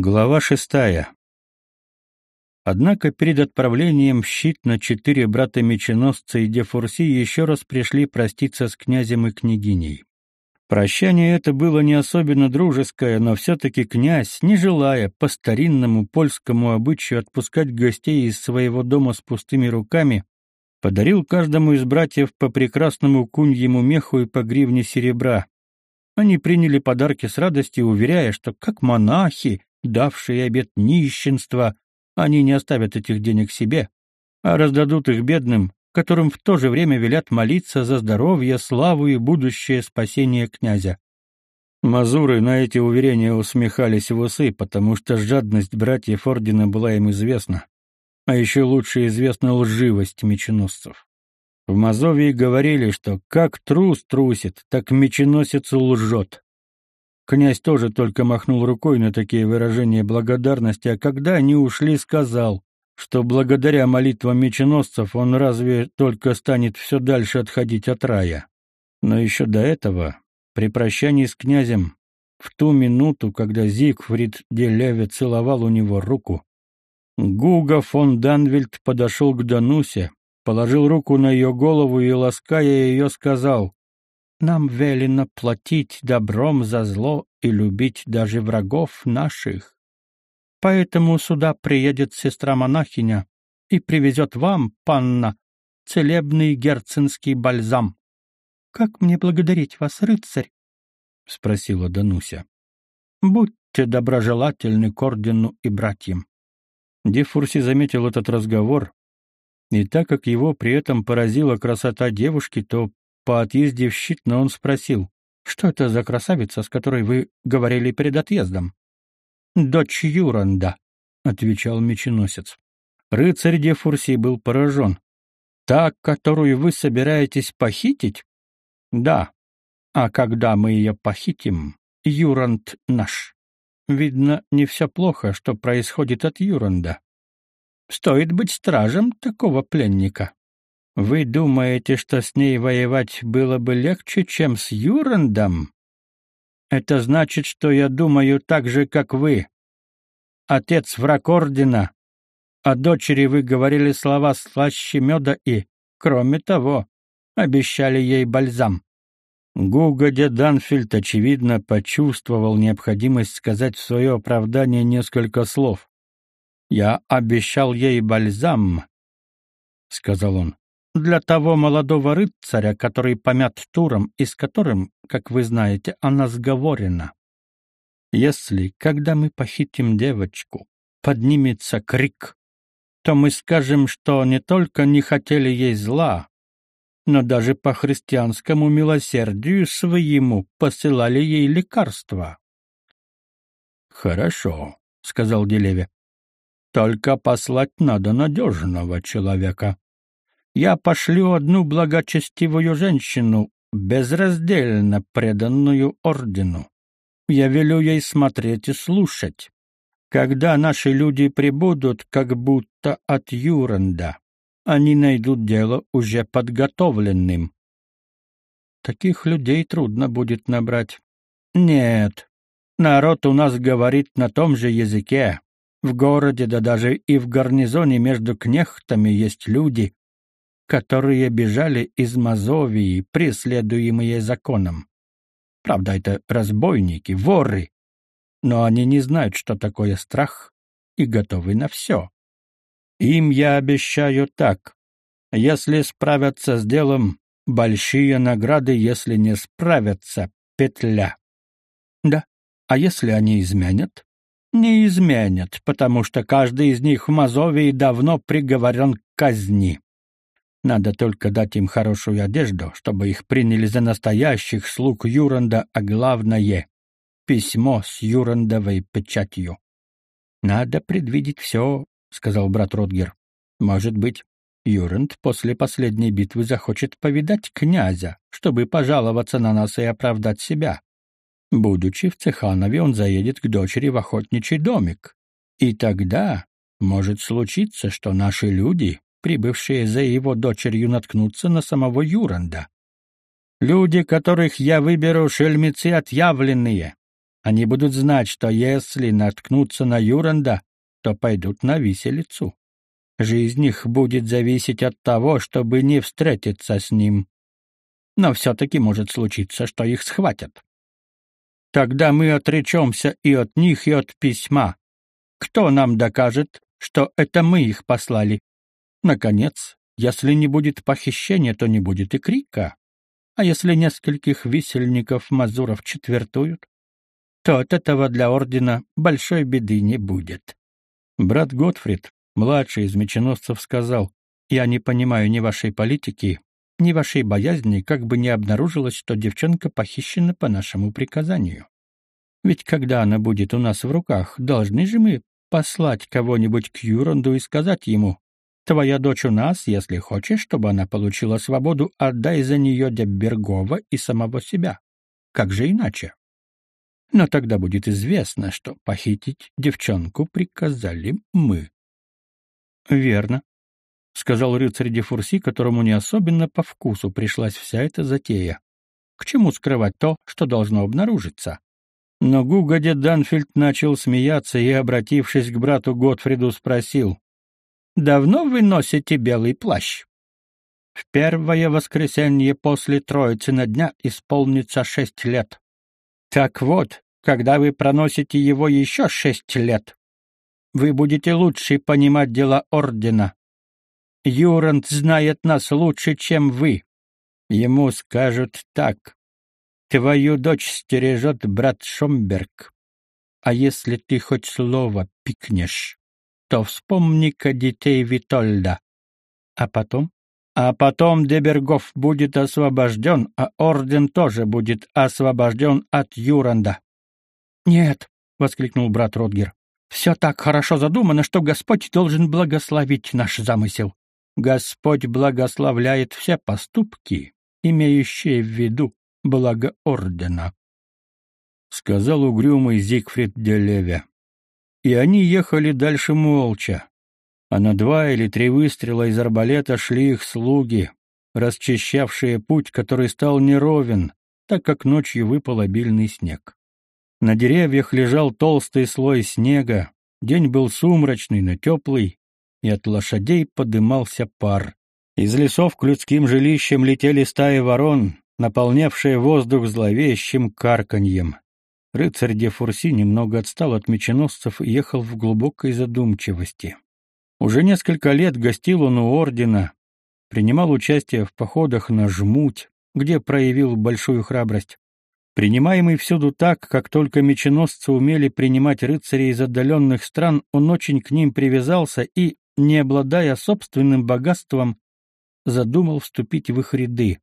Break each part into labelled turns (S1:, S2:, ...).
S1: Глава шестая. Однако перед отправлением щит на четыре брата-меченосца и Дефурси еще раз пришли проститься с князем и княгиней. Прощание это было не особенно дружеское, но все-таки князь, не желая по старинному польскому обычаю отпускать гостей из своего дома с пустыми руками, подарил каждому из братьев по прекрасному куньему меху и по гривне серебра. Они приняли подарки с радостью, уверяя, что как монахи, давшие обет нищенства, они не оставят этих денег себе, а раздадут их бедным, которым в то же время велят молиться за здоровье, славу и будущее спасение князя. Мазуры на эти уверения усмехались в усы, потому что жадность братьев ордена была им известна, а еще лучше известна лживость меченосцев. В Мазовии говорили, что как трус трусит, так меченосец лжет. Князь тоже только махнул рукой на такие выражения благодарности, а когда они ушли, сказал, что благодаря молитвам меченосцев он разве только станет все дальше отходить от рая. Но еще до этого, при прощании с князем, в ту минуту, когда Зигфрид де Леве целовал у него руку, Гуга фон Данвельд подошел к Данусе, положил руку на ее голову и, лаская ее, сказал, нам велено платить добром за зло и любить даже врагов наших. Поэтому сюда приедет сестра-монахиня и привезет вам, панна, целебный герценский бальзам. — Как мне благодарить вас, рыцарь? — спросила Дануся. — Будьте доброжелательны к ордену и братьям. Дефурси заметил этот разговор, и так как его при этом поразила красота девушки, то по отъезде в Щитно он спросил, «Что это за красавица, с которой вы говорили перед отъездом?» «Дочь Юранда», — отвечал меченосец. Рыцарь де Фурси был поражен. «Та, которую вы собираетесь похитить?» «Да. А когда мы ее похитим, Юранд наш. Видно, не все плохо, что происходит от Юранда. Стоит быть стражем такого пленника». Вы думаете, что с ней воевать было бы легче, чем с Юрандом? Это значит, что я думаю так же, как вы. Отец враг ордена, а дочери вы говорили слова слаще меда и, кроме того, обещали ей бальзам. Гугодя Данфильд, очевидно, почувствовал необходимость сказать в свое оправдание несколько слов. «Я обещал ей бальзам», — сказал он, для того молодого рыцаря, который помят туром и с которым, как вы знаете, она сговорена. Если, когда мы похитим девочку, поднимется крик, то мы скажем, что не только не хотели ей зла, но даже по христианскому милосердию своему посылали ей лекарства. «Хорошо», — сказал Делеве. «Только послать надо надежного человека я пошлю одну благочестивую женщину, безраздельно преданную ордену. Я велю ей смотреть и слушать. Когда наши люди прибудут, как будто от Юранда, они найдут дело уже подготовленным. Таких людей трудно будет набрать. Нет, народ у нас говорит на том же языке. В городе, да даже и в гарнизоне между кнехтами есть люди, которые бежали из Мазовии, преследуемые законом. Правда, это разбойники, воры, но они не знают, что такое страх, и готовы на все. Им я обещаю так. Если справятся с делом, большие награды, если не справятся, петля. Да, а если они изменят? Не изменят, потому что каждый из них в Мазовии давно приговорен к казни. Надо только дать им хорошую одежду, чтобы их приняли за настоящих слуг Юранда, а главное — письмо с Юрандовой печатью. «Надо предвидеть все», — сказал брат Ротгер. «Может быть, Юранд после последней битвы захочет повидать князя, чтобы пожаловаться на нас и оправдать себя. Будучи в Цеханове, он заедет к дочери в охотничий домик. И тогда может случиться, что наши люди прибывшие за его дочерью, наткнутся на самого Юранда. Люди, которых я выберу, шельмецы отъявленные. Они будут знать, что если наткнутся на Юранда, то пойдут на виселицу. Жизнь их будет зависеть от того, чтобы не встретиться с ним. Но все-таки может случиться, что их схватят. Тогда мы отречемся и от них, и от письма. Кто нам докажет, что это мы их послали? Наконец, если не будет похищения, то не будет и крика. А если нескольких висельников Мазуров четвертуют, то от этого для ордена большой беды не будет. Брат Готфрид, младший из меченосцев, сказал, «Я не понимаю ни вашей политики, ни вашей боязни, как бы не обнаружилось, что девчонка похищена по нашему приказанию. Ведь когда она будет у нас в руках, должны же мы послать кого-нибудь к Юранду и сказать ему, «Твоя дочь у нас, если хочешь, чтобы она получила свободу, отдай за нее Деббергова и самого себя. Как же иначе?» Но тогда будет известно, что похитить девчонку приказали мы. Верно, сказал рыцарь де Фурси, которому не особенно по вкусу пришлась вся эта затея. К чему скрывать то, что должно обнаружиться? Но Гугоде Данфильд начал смеяться и, обратившись к брату Готфриду, спросил: "Давно вы носите белый плащ?" В первое воскресенье после Троицы на дня исполнится шесть лет. Так вот, когда вы проносите его еще шесть лет, вы будете лучше понимать дела ордена. Юрант знает нас лучше, чем вы. Ему скажут так. Твою дочь стережет брат Шомберг. А если ты хоть слово пикнешь, то вспомни-ка детей Витольда. А потом? А потом Дебергов будет освобожден, а орден тоже будет освобожден от Юранда. «Нет», — воскликнул брат Ротгер, — «все так хорошо задумано, что Господь должен благословить наш замысел. Господь благословляет все поступки, имеющие в виду благо ордена», — сказал угрюмый Зигфрид де Леве. И они ехали дальше молча, а на два или три выстрела из арбалета шли их слуги, расчищавшие путь, который стал неровен, так как ночью выпал обильный снег. На деревьях лежал толстый слой снега, день был сумрачный, но теплый, и от лошадей подымался пар. Из лесов к людским жилищам летели стаи ворон, наполнявшие воздух зловещим карканьем. Рыцарь де Фурси немного отстал от меченосцев и ехал в глубокой задумчивости. Уже несколько лет гостил он у ордена, принимал участие в походах на Жмуть, где проявил большую храбрость. Принимаемый всюду так, как только меченосцы умели принимать рыцарей из отдаленных стран, он очень к ним привязался и, не обладая собственным богатством, задумал вступить в их ряды.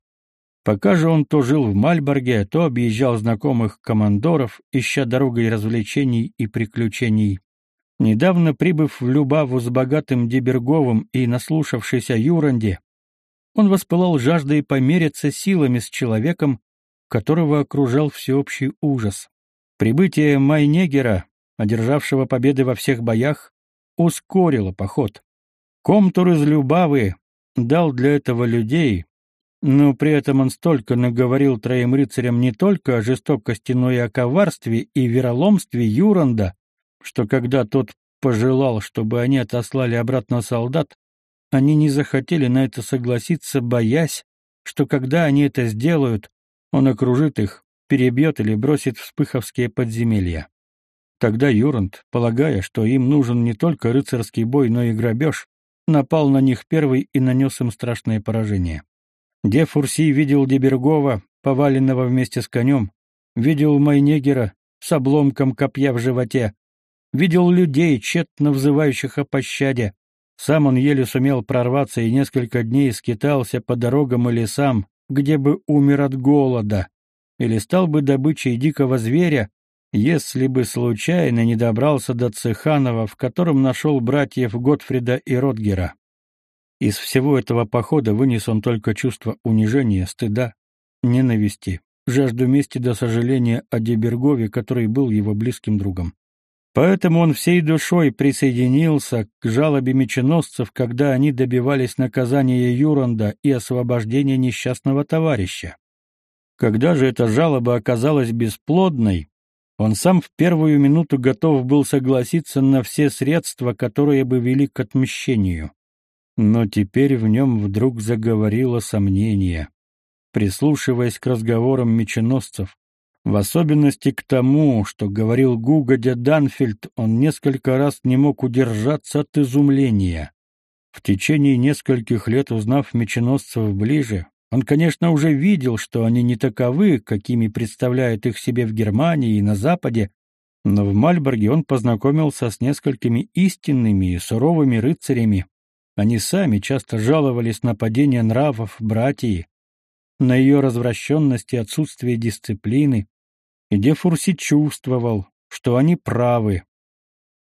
S1: Пока же он то жил в Мальборге, то объезжал знакомых командоров, ища дорогой развлечений и приключений. Недавно прибыв в Любаву с богатым Деберговым и наслушавшись о Юранде, он воспылал жаждой помериться силами с человеком, которого окружал всеобщий ужас. Прибытие Майнегера, одержавшего победы во всех боях, ускорило поход. Комтур из Любавы дал для этого людей, но при этом он столько наговорил троим рыцарям не только о жестокости, но и о коварстве и вероломстве Юранда, что когда тот пожелал, чтобы они отослали обратно солдат, они не захотели на это согласиться, боясь, что когда они это сделают, он окружит их, перебьет или бросит в спыховские подземелья. Тогда Юранд, полагая, что им нужен не только рыцарский бой, но и грабеж, напал на них первый и нанес им страшное поражение. Де Фурси видел Дебергова, поваленного вместе с конем, видел Майнегера с обломком копья в животе, видел людей, тщетно взывающих о пощаде. Сам он еле сумел прорваться и несколько дней скитался по дорогам и лесам, где бы умер от голода, или стал бы добычей дикого зверя, если бы случайно не добрался до Цеханова, в котором нашел братьев Готфрида и Ротгера. Из всего этого похода вынес он только чувство унижения, стыда, ненависти, жажду мести до сожаления о Дебергове, который был его близким другом. Поэтому он всей душой присоединился к жалобе меченосцев, когда они добивались наказания Юранда и освобождения несчастного товарища. Когда же эта жалоба оказалась бесплодной, Он сам в первую минуту готов был согласиться на все средства, которые бы вели к отмщению. Но теперь в нем вдруг заговорило сомнение. Прислушиваясь к разговорам меченосцев, в особенности к тому, что говорил Гугодя Данфельд, он несколько раз не мог удержаться от изумления. В течение нескольких лет узнав меченосцев ближе, он, конечно, уже видел, что они не таковы, какими представляют их себе в Германии и на Западе, но в Мальборге он познакомился с несколькими истинными и суровыми рыцарями. Они сами часто жаловались на падение нравов братьи, на ее развращенность и отсутствие дисциплины, и Дефурси чувствовал, что они правы.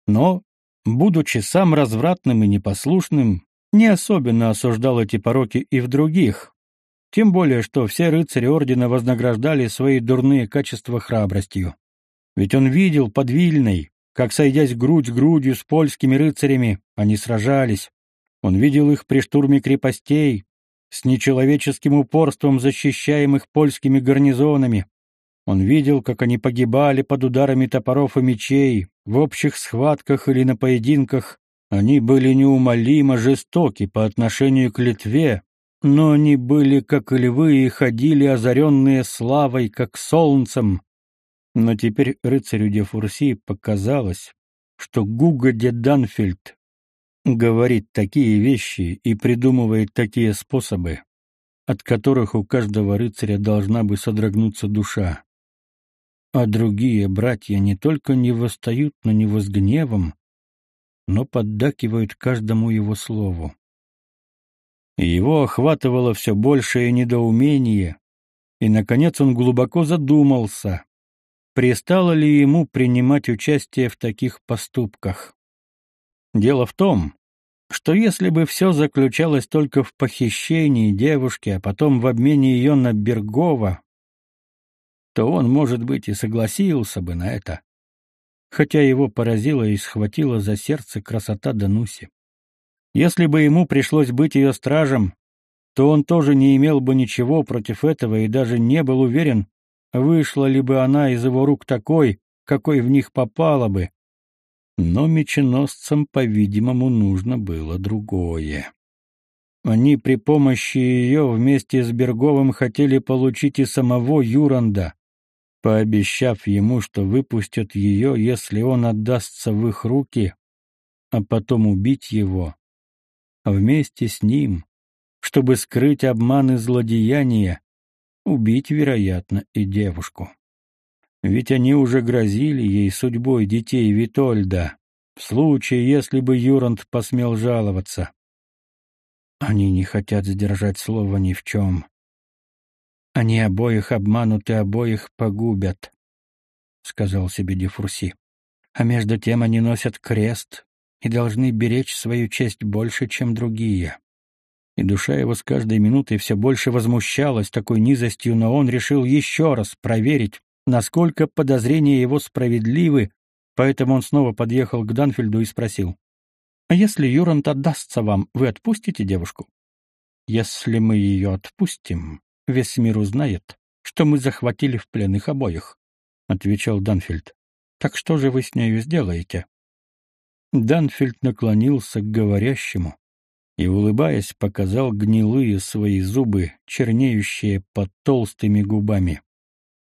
S1: Но, будучи сам развратным и непослушным, не особенно осуждал эти пороки и в других, тем более, что все рыцари ордена вознаграждали свои дурные качества храбростью. Ведь он видел под Вильной, как, сойдясь грудь грудью с польскими рыцарями, они сражались. Он видел их при штурме крепостей, с нечеловеческим упорством защищаемых польскими гарнизонами. Он видел, как они погибали под ударами топоров и мечей, в общих схватках или на поединках. Они были неумолимо жестоки по отношению к Литве, но они были как львы и ходили озаренные славой, как солнцем. Но теперь рыцарю де Фурси показалось, что Гуга де Данфельд говорит такие вещи и придумывает такие способы, от которых у каждого рыцаря должна бы содрогнуться душа. А другие братья не только не восстают на него с гневом, но поддакивают каждому его слову его охватывало все большее недоумение, и, наконец, он глубоко задумался, пристало ли ему принимать участие в таких поступках. Дело в том, что если бы все заключалось только в похищении девушки, а потом в обмене ее на Бергова, то он, может быть, и согласился бы на это, хотя его поразила и схватила за сердце красота Дануси. Если бы ему пришлось быть ее стражем, то он тоже не имел бы ничего против этого и даже не был уверен, вышла ли бы она из его рук такой, какой в них попала бы. Но меченосцам, по-видимому, нужно было другое. Они при помощи ее вместе с Берговым хотели получить и самого Юранда, пообещав ему, что выпустят ее, если он отдастся в их руки, а потом убить его а вместе с ним, чтобы скрыть обман и злодеяния, убить, вероятно, и девушку. Ведь они уже грозили ей судьбой детей Витольда, в случае, если бы Юранд посмел жаловаться. Они не хотят сдержать слова ни в чем. Они обоих обманут и обоих погубят, — сказал себе Дефурси. А между тем они носят крест, и должны беречь свою честь больше, чем другие. И душа его с каждой минутой все больше возмущалась такой низостью, но он решил еще раз проверить, насколько подозрения его справедливы, поэтому он снова подъехал к Данфельду и спросил. «А если Юрант отдастся вам, вы отпустите девушку?» «Если мы ее отпустим, весь мир узнает, что мы захватили в плен их обоих», — отвечал Данфельд. «Так что же вы с нею сделаете?» Данфельд наклонился к говорящему и, улыбаясь, показал гнилые свои зубы, чернеющие под толстыми губами.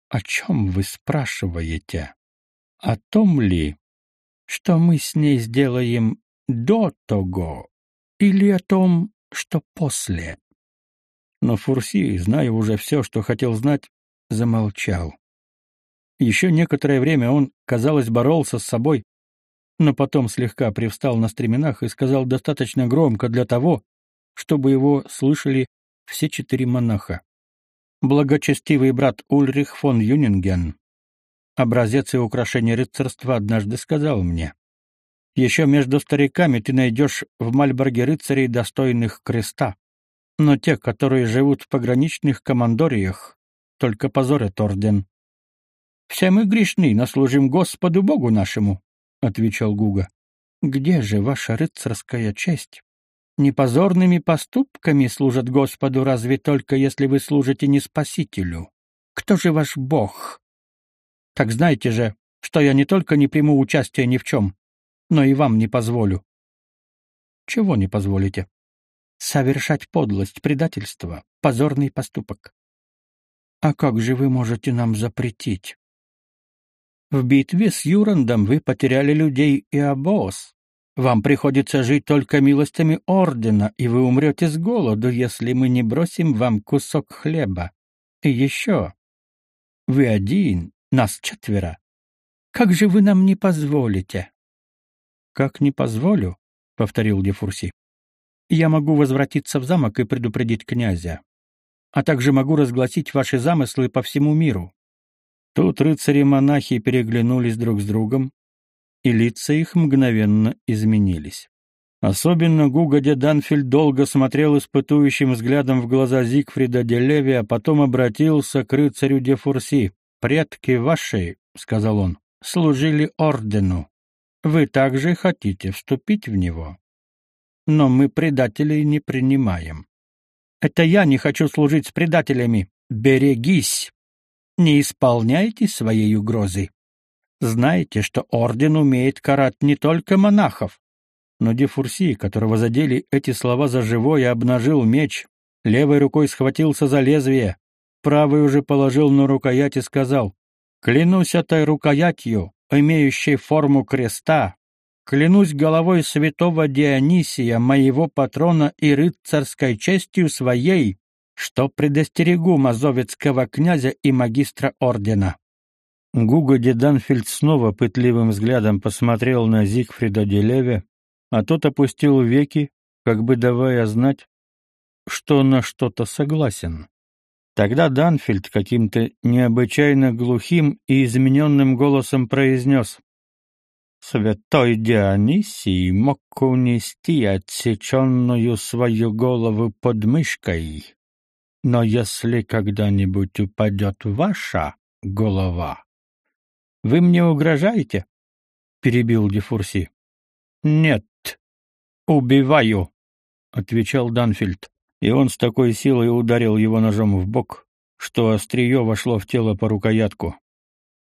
S1: «О чем вы спрашиваете? О том ли, что мы с ней сделаем до того, или о том, что после?» Но Фурси, зная уже все, что хотел знать, замолчал. Еще некоторое время он, казалось, боролся с собой, но потом слегка привстал на стременах и сказал достаточно громко для того, чтобы его слышали все четыре монаха. Благочестивый брат Ульрих фон Юнинген, образец и украшение рыцарства, однажды сказал мне, «Еще между стариками ты найдешь в Мальборге рыцарей, достойных креста, но те, которые живут в пограничных командориях, только позорят орден. Все мы грешны, но служим Господу Богу нашему, — отвечал Гуга. «Где же ваша рыцарская честь? Непозорными поступками служат Господу разве только если вы служите не Спасителю. Кто же ваш Бог? Так знаете же, что я не только не приму участия ни в чем, но и вам не позволю. Чего не позволите? Совершать подлость, предательство, позорный поступок. А как же вы можете нам запретить? В битве с Юрандом вы потеряли людей и обоз. Вам приходится жить только милостями ордена, и вы умрете с голоду, если мы не бросим вам кусок хлеба. И еще. Вы один, нас четверо. Как же вы нам не позволите? Как не позволю? повторил Дефурси. Я могу возвратиться в замок и предупредить князя, а также могу разгласить ваши замыслы по всему миру. Тут рыцари-монахи переглянулись друг с другом, и лица их мгновенно изменились. Особенно Гугодя Данфиль долго смотрел испытующим взглядом в глаза Зигфрида де Леви, а потом обратился к рыцарю де Фурси. «Предки ваши, — сказал он, — служили ордену. Вы также хотите вступить в него. Но мы предателей не принимаем. Это я не хочу служить с предателями. Берегись! Не исполняйте своей угрозы. Знайте, что орден умеет карать не только монахов. Но Дефурси, которого задели эти слова за живое, обнажил меч, левой рукой схватился за лезвие, правой уже положил на рукоять и сказал, «Клянусь этой рукоятью, имеющей форму креста, клянусь головой святого Дионисия, моего патрона и рыцарской честью своей, что предостерегу мазовецкого князя и магистра ордена». Гуго де Данфельд снова пытливым взглядом посмотрел на Зигфрида Делеве, а тот опустил веки, как бы давая знать, что на что-то согласен. Тогда Данфельд каким-то необычайно глухим и измененным голосом произнес «Святой Дионисий мог унести отсеченную свою голову под мышкой, но если когда-нибудь упадет ваша голова...» «Вы мне угрожаете?» — перебил Дефурси. «Нет, убиваю», — отвечал Данфильд и он с такой силой ударил его ножом в бок, что острие вошло в тело по рукоятку.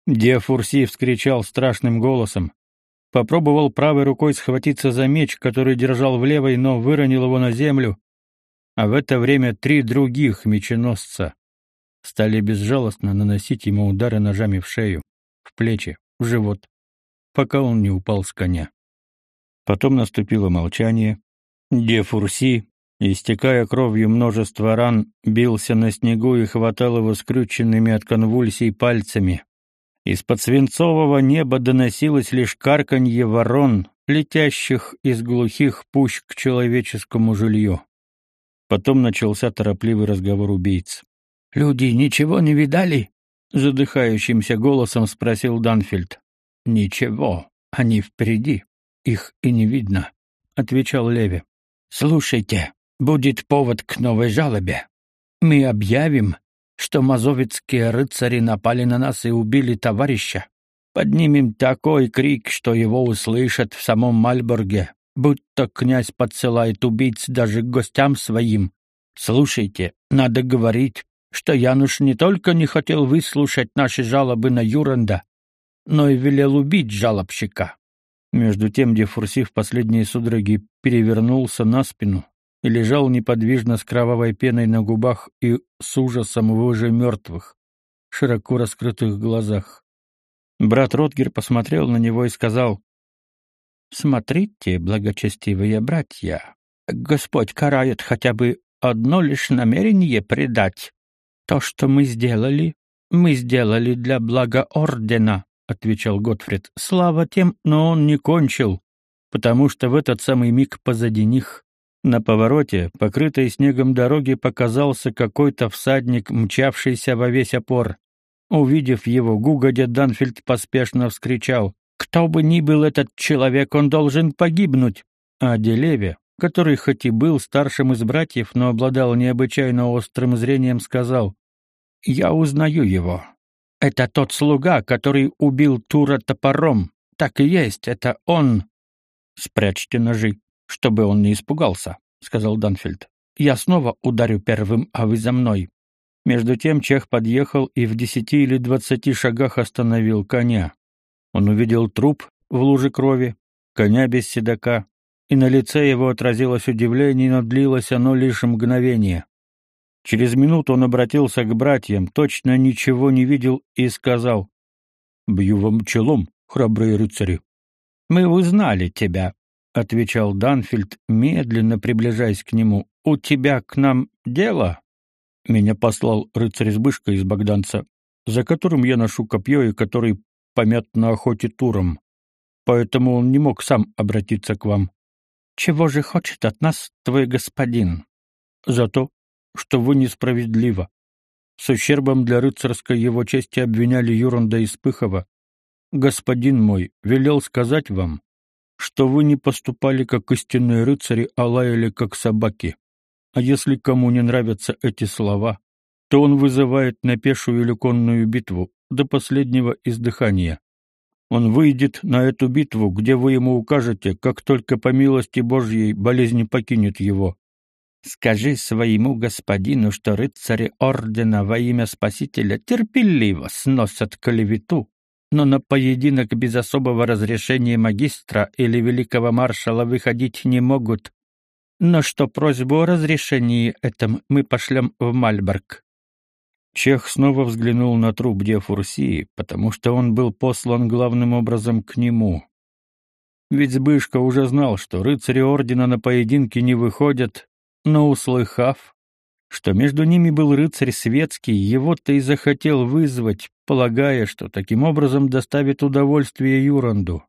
S1: Диафурси вскричал страшным голосом, попробовал правой рукой схватиться за меч, который держал в левой, но выронил его на землю, а в это время три других меченосца стали безжалостно наносить ему удары ножами в шею, плечи, в живот, пока он не упал с коня. Потом наступило молчание. Дефурси, истекая кровью множество ран, бился на снегу и хватал его скрюченными от конвульсий пальцами. Из-под свинцового неба доносилось лишь карканье ворон, летящих из глухих пущ к человеческому жилью. Потом начался торопливый разговор убийц. «Люди ничего не видали?» — задыхающимся голосом спросил Данфильд. «Ничего, они впереди, их и не видно», — отвечал Леви. «Слушайте, будет повод к новой жалобе. Мы объявим, что мазовецкие рыцари напали на нас и убили товарища. Поднимем такой крик, что его услышат в самом Мальборге, будто князь подсылает убийц даже к гостям своим. Слушайте, надо говорить, что Януш не только не хотел выслушать наши жалобы на Юранда, но и велел убить жалобщика. Между тем Дефурси в последние судороги перевернулся на спину, и лежал неподвижно с кровавой пеной на губах и с ужасом в уже мертвых, широко раскрытых глазах. Брат Ротгер посмотрел на него и сказал, «Смотрите, благочестивые братья, Господь карает хотя бы одно лишь намерение предать. То, что мы сделали, мы сделали для блага ордена», — отвечал Готфрид. «Слава тем, но он не кончил, потому что в этот самый миг позади них на повороте, покрытой снегом дороги, показался какой-то всадник, мчавшийся во весь опор. Увидев его, Гугодя Данфильд поспешно вскричал. «Кто бы ни был этот человек, он должен погибнуть!» А Делеве, который хоть и был старшим из братьев, но обладал необычайно острым зрением, сказал. «Я узнаю его. Это тот слуга, который убил Тура топором. Так и есть, это он. Спрячьте ножи чтобы он не испугался, сказал Данфельд. Я снова ударю первым, а вы за мной. Между тем чех подъехал и в десяти или двадцати шагах остановил коня. Он увидел труп в луже крови, коня без седока, и на лице его отразилось удивление, но длилось оно лишь мгновение. Через минуту он обратился к братьям, точно ничего не видел и сказал: "Бью вам челом, храбрые рыцари". "Мы узнали тебя", отвечал Данфильд, медленно приближаясь к нему. "У тебя к нам дело?" Меня послал рыцарь Избышка из Богданца, за которым я ношу копье и который помят на охоте туром. Поэтому он не мог сам обратиться к вам. Чего же хочет от нас твой господин? За то, что вы несправедливо. С ущербом для рыцарской его чести обвиняли Юранда из Пыхова. Господин мой велел сказать вам, что вы не поступали как истинные рыцари, а лаяли как собаки. А если кому не нравятся эти слова, то он вызывает на пешую или конную битву до последнего издыхания. Он выйдет на эту битву, где вы ему укажете, как только по милости Божьей болезнь покинет его. Скажи своему господину, что рыцари ордена во имя Спасителя терпеливо сносят клевету, но на поединок без особого разрешения магистра или великого маршала выходить не могут, но что просьбу о разрешении этом мы пошлем в Мальборг. Чех снова взглянул на труп Дефурсии, потому что он был послан главным образом к нему. Ведь Збышка уже знал, что рыцари ордена на поединки не выходят, но услыхав, что между ними был рыцарь светский, его-то и захотел вызвать, полагая, что таким образом доставит удовольствие Юранду.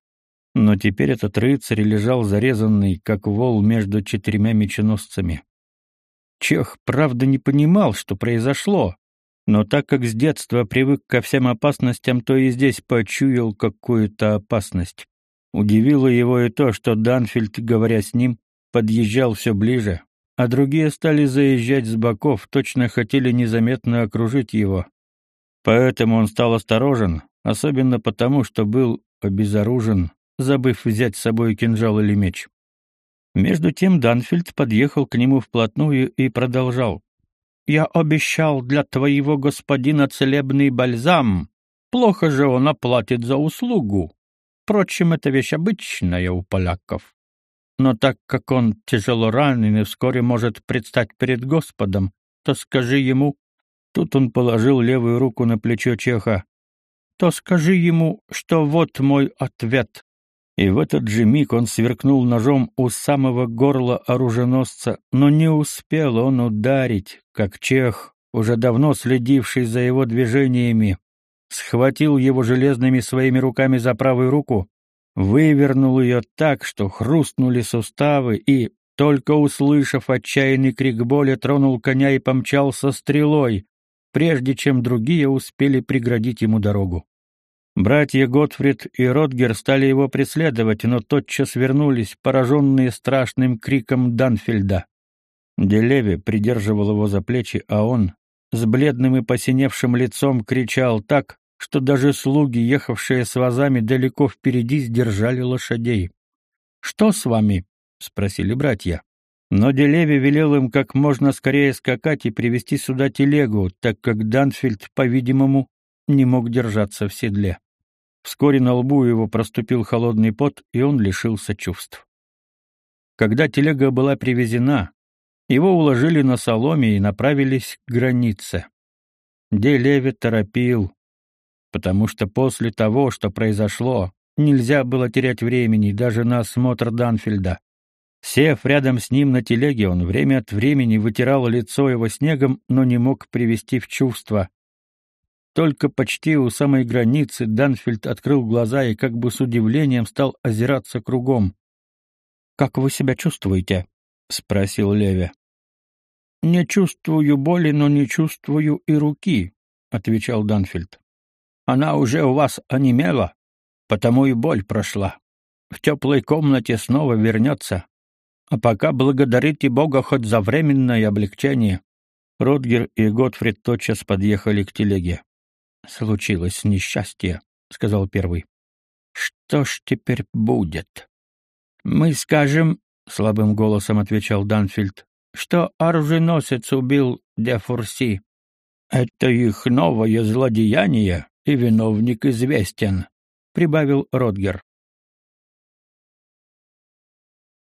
S1: Но теперь этот рыцарь лежал зарезанный, как вол между четырьмя меченосцами. Чех, правда, не понимал, что произошло, но так как с детства привык ко всем опасностям, то и здесь почуял какую-то опасность. Удивило его и то, что Данфильд, говоря с ним, подъезжал все ближе, а другие стали заезжать с боков, точно хотели незаметно окружить его. Поэтому он стал осторожен, особенно потому, что был обезоружен, забыв взять с собой кинжал или меч. Между тем Данфильд подъехал к нему вплотную и продолжал. «Я обещал для твоего господина целебный бальзам. Плохо же он оплатит за услугу. Впрочем, это вещь обычная у поляков. Но так как он тяжело ранен и вскоре может предстать перед Господом, то скажи ему...» Тут он положил левую руку на плечо Чеха. «То скажи ему, что вот мой ответ. И в этот же миг он сверкнул ножом у самого горла оруженосца, но не успел он ударить, как чех, уже давно следивший за его движениями, схватил его железными своими руками за правую руку, вывернул ее так, что хрустнули суставы, и, только услышав отчаянный крик боли, тронул коня и помчался стрелой, прежде чем другие успели преградить ему дорогу. Братья Готфрид и Ротгер стали его преследовать, но тотчас вернулись, пораженные страшным криком Данфельда. Делеви придерживал его за плечи, а он, с бледным и посиневшим лицом, кричал так, что даже слуги, ехавшие с вазами далеко впереди, сдержали лошадей. «Что с вами?» — спросили братья. Но Делеви велел им как можно скорее скакать и привести сюда телегу, так как Данфельд, по-видимому, не мог держаться в седле. Вскоре на лбу его проступил холодный пот, и он лишился чувств. Когда телега была привезена, его уложили на соломе и направились к границе. Де Леви торопил, потому что после того, что произошло, нельзя было терять времени даже на осмотр Данфельда. Сев рядом с ним на телеге, он время от времени вытирал лицо его снегом, но не мог привести в чувство. Только почти у самой границы Данфильд открыл глаза и как бы с удивлением стал озираться кругом. «Как вы себя чувствуете?» — спросил Леви. «Не чувствую боли, но не чувствую и руки», — отвечал Данфильд. «Она уже у вас онемела, потому и боль прошла. В теплой комнате снова вернется. А пока благодарите Бога хоть за временное облегчение». Родгер и Готфрид тотчас подъехали к телеге случилось несчастье, сказал первый. Что ж теперь будет? Мы скажем, слабым голосом отвечал Данфильд, что оруженосец убил Дефурси. Это их новое злодеяние, и виновник известен. прибавил Родгер.